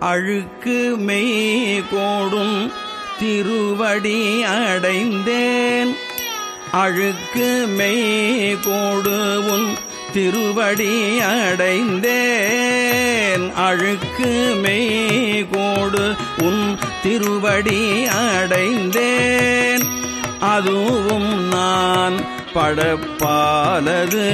அழுக்கு மெய் கோடும் திருவடி அடைந்தேன். அழுக்கு மெய் கோடு உன் திருவடி அடைந்தேன். அழுக்கு மெய் கோடு உன் திருவடி அடைந்தேன். அதுவும் நான் படப்பாலது.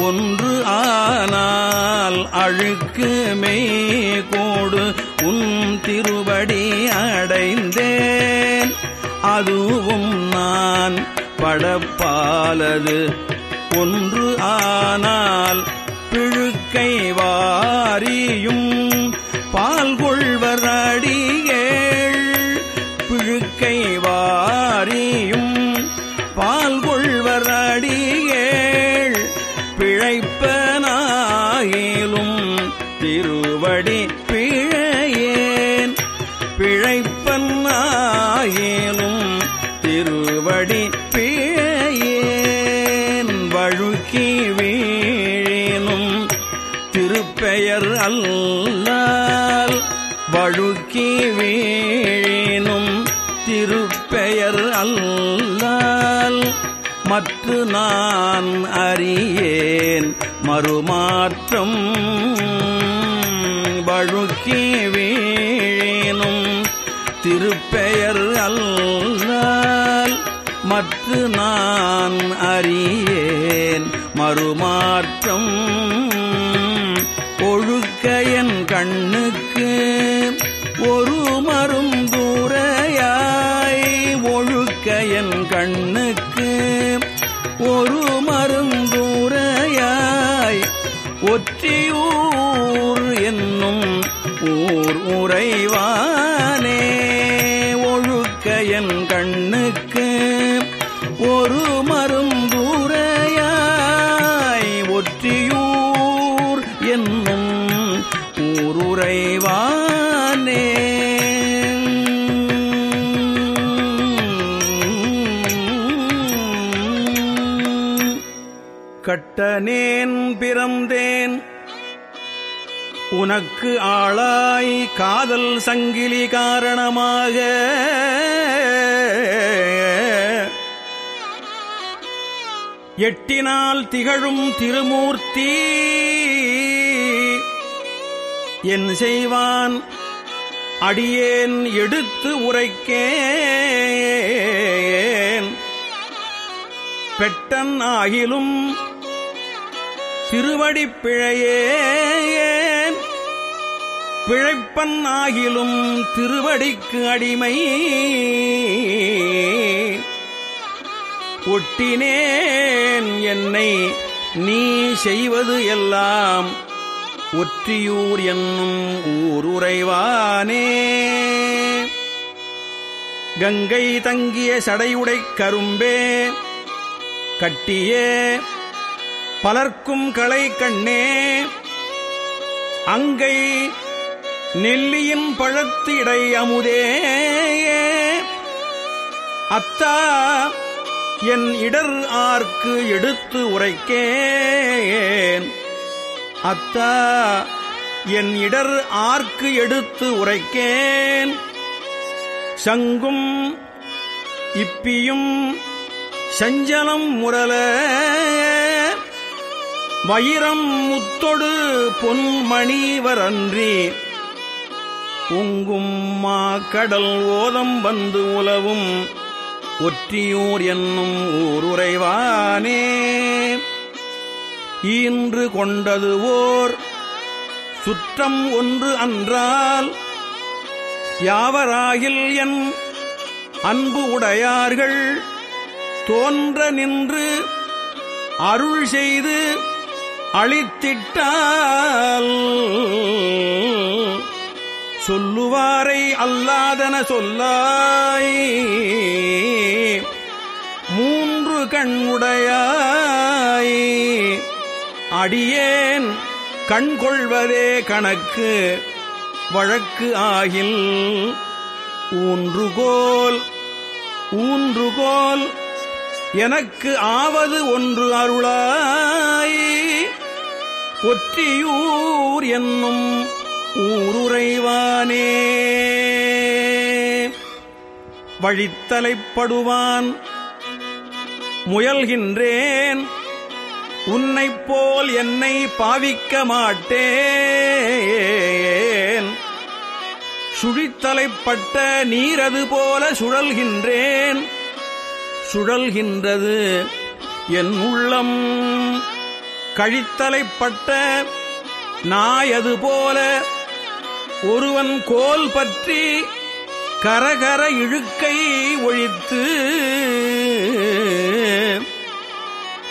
ஒன்று ஆனால் அழுக்கு மெய் கோடு உன் திருவடி அடைந்தேன். அதுவும் நான் படப்பாலது. ஒன்று ஆனால் பிழுக்கை திருப்பெயர் அல்லால் வழுக்கி வீழினும் திருப்பெயர் அல்லால் மற்ற நான் அறியேன் மறுமாற்றம் வழுக்கி வீழினும் திருப்பெயர் அல்லால் மற்ற நான் அறியேன் மறுமாற்றம் ஒழுக்க என் கண்ணுக்கு. ஒரு மருந்தூரையாய் ஒழுக்க என் கண்ணுக்கு. ஒரு மருந்தூரையாய் ஒற்றியூர் என்னும் ஊர் உறைவாய் ஊருறைவானே கட்டனேன் பிறந்தேன். உனக்கு ஆளாய் காதல் சங்கிலி காரணமாக. எட்டினால் திகழும் திருமூர்த்தி. என் செய்வான். அடியேன் எடுத்து உரைக்கேன். பெட்டன் ஆகிலும் திருவடிப் பிழையேன். பிழைப்பன் ஆகிலும் திருவடிக்கு அடிமை. ஒட்டினேன் என்னை நீ செய்வது எல்லாம். ஒற்றியூர் என்னும் ஊருறைவானே கங்கை தங்கிய சடையுடை கரும்பே கட்டியே பலர்க்கும் களை கண்ணே. அங்கை நெல்லியின் பழத்து இடை அமுதே அத்தா என் இடர் ஆர்க்கு எடுத்து உரைக்கே. அத்தா என் இடர் ஆர்க்கு எடுத்து உரைக்கேன். சங்கும் இப்பியும் சஞ்சலம் முரல. வயிரம் முத்தொடு பொன்மணி வரன்றி பொங்கும் மா கடல் ஓதம் வந்து உலவும். ஒற்றியூர் என்னும் ஊருரைவானே. ஈன்று கொண்டது ஓர் சுற்றம் ஒன்று அன்றால் யாவராகில் என் அன்பு உடையார்கள் தோன்ற நின்று அருள் செய்து அழித்திட்டால் சொல்லுவாரை அல்லாதன சொல்லாய் மூன்று கண்ணுடையாய் அடியேன் கண் கொள்வதே கணக்கு வழக்கு ஆகில் ஊன்றுகோல் ஊன்றுகோல். எனக்கு ஆவது ஒன்று அருளாய். ஒற்றியூர் என்னும் ஊருரைவானே வழித்தலைப்படுவான் முயல்கின்றேன். உன்னை போல் என்னை பாவிக்க மாட்டேன். சுழித்தலைப்பட்ட நீரது போல சுழல்கின்றேன். சுழல்கின்றது என் உள்ளம். கழித்தலைப்பட்ட நாயது போல ஒருவன் கோல் பற்றி கரகர இழுக்கை ஒழித்து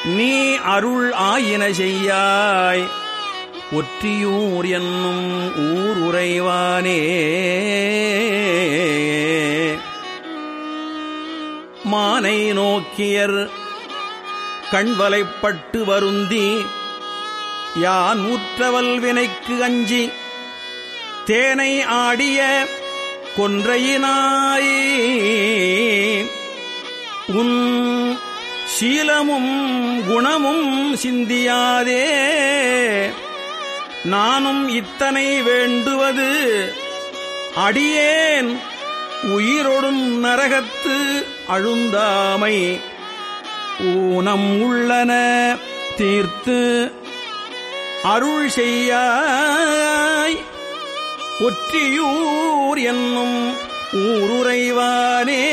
நீ அருள் ஆயின செய்யாய். ஒற்றியூர் என்னும் ஊர் உறைவானே. மானை நோக்கியர் கண்வலைப்பட்டு வருந்தி யான் ஊற்றவல் வினைக்கு அஞ்சி தேனை ஆடிய கொன்றையினாய். உன் சீலமும் குணமும் சிந்தியாதே. நானும் இத்தனை வேண்டுவது அடியேன் உயிரொடும் நரகத்து அழுந்தாமை. ஊனம் உள்ளன தீர்த்து அருள் செய்யாய். ஒற்றியூர் என்னும் ஊருரைவானே.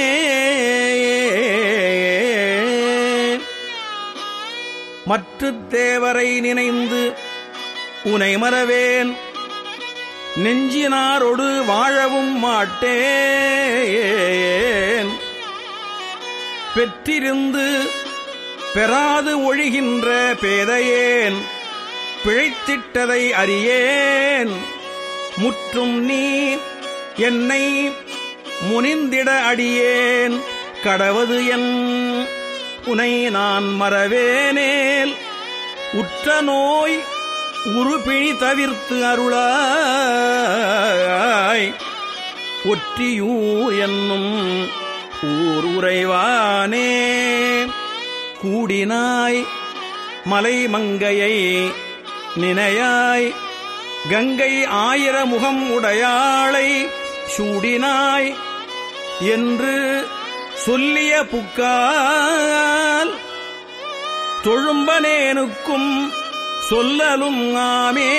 மற்று தேவரை நினைந்து உனை மறவேன். நெஞ்சினாரொடு வாழவும் மாட்டேன். பெற்றிருந்து பெறாது ஒழிகின்ற பேதையேன். பிழைத்திட்டதை அறியேன். முற்றும் நீ என்னை முனிந்திட அடியேன். கடவது என் உனை நான் மறவேனேல். உற்ற நோய் உருபிழி தவிர்த்து அருளாய். ஒற்றியூர் என்னும் ஊர் உறைவானே. கூடினாய் மலைமங்கையை நினையாய். கங்கை ஆயிரமுகம் உடையாளை சூடினாய். என்று சொல்லிய புக்கால் தொழும்பனேனுக்கும் சொல்லலும் ஆமே.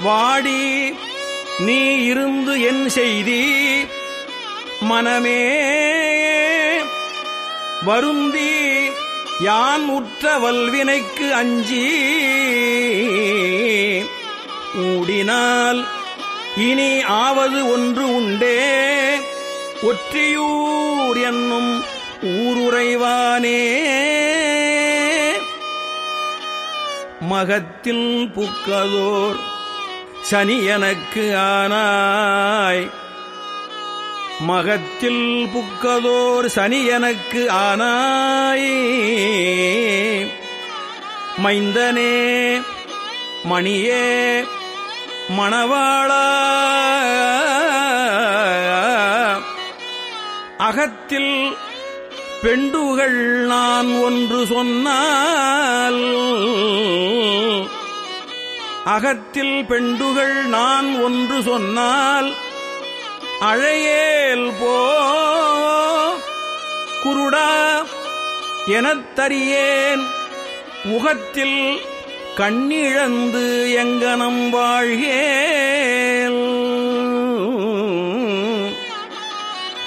வாடி நீ இருந்து என் செய்தி மனமே. வருந்தி யான் உற்ற வல்வினைக்கு அஞ்சி. ஊடினால் இனி ஆவது ஒன்று உண்டே. ஒற்றியூர் என்னும் ஊருரைவானே. மகத்தில் புக்கதோர் சனி எனக்கு ஆனாய். மகத்தில் புக்கதோர் சனி எனக்கு ஆனாய். மைந்தனே மணியே மணவாளா. அகத்தில் பெண்டுகள் நான் ஒன்று சொன்னால் அகத்தில் பெண்டுகள் நான் ஒன்று சொன்னால் அழையேல் போ குருடா எனத்தறியேன் முகத்தில் கண்ணிழந்து எங்கனம் வாழ்கேல்.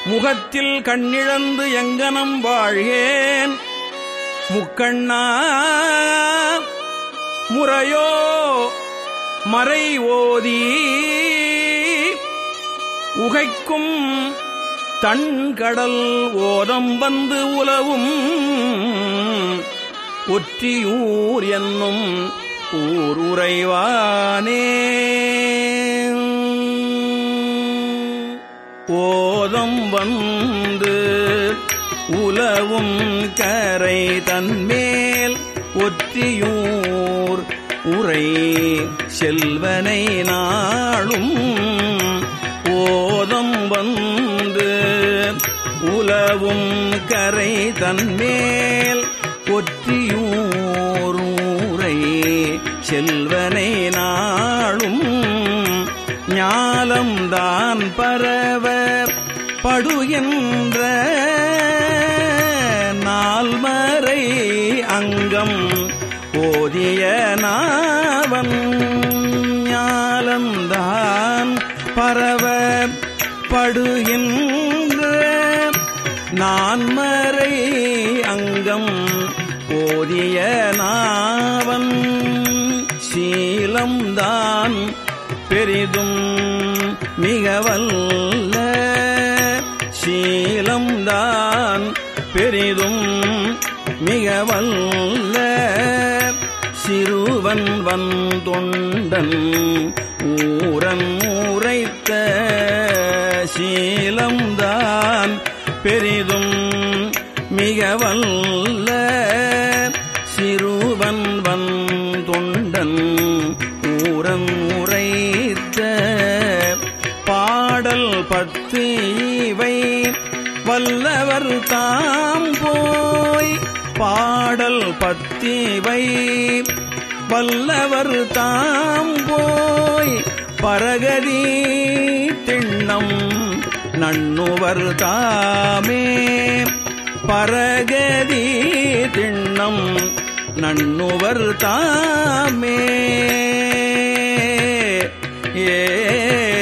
முகத்தில் கண்ணிழந்து எங்கனம் வாழ்கேன். முக்கண்ணா முறையோ மறை ஓதி. உகைக்கும் தன்கடல் ஓரம் வந்து உலவும். ஒற்றியூர் என்னும் ஊர் உறைவானே ஓதம் வந்து உலவும் கரை தன்மேல் ஒற்றியூர் உரை செல்வனை நாளும். ஓதம் வந்து உலவும் கரை தன்மேல் ஒற்றியூரூரை செல்வனை நாளும் ஞாலம்தான் பரவ படுகின்ற நால்மறை அங்கம் ஓதிய நாவன் ஞாலம்தான் பரவ படுகின்ற நான்மறை பெரிதும் மிகவல்ல. சீலம்தான் பெரிதும் மிகவல்ல. சிறுவன் வந்தொண்டன் ஊரன் உரைத்த சீலம்தான் பெரிதும் மிகவல்ல. பாடல் பத்து இவை. வல்லவர் தாம் போய் பாடல் பத்திவை வல்லவர் தாம் போய் பரகதி திண்ணம் நண்ணுவர் தாமே. பரகதி திண்ணம் நண்ணுவர் தாமே. ஏ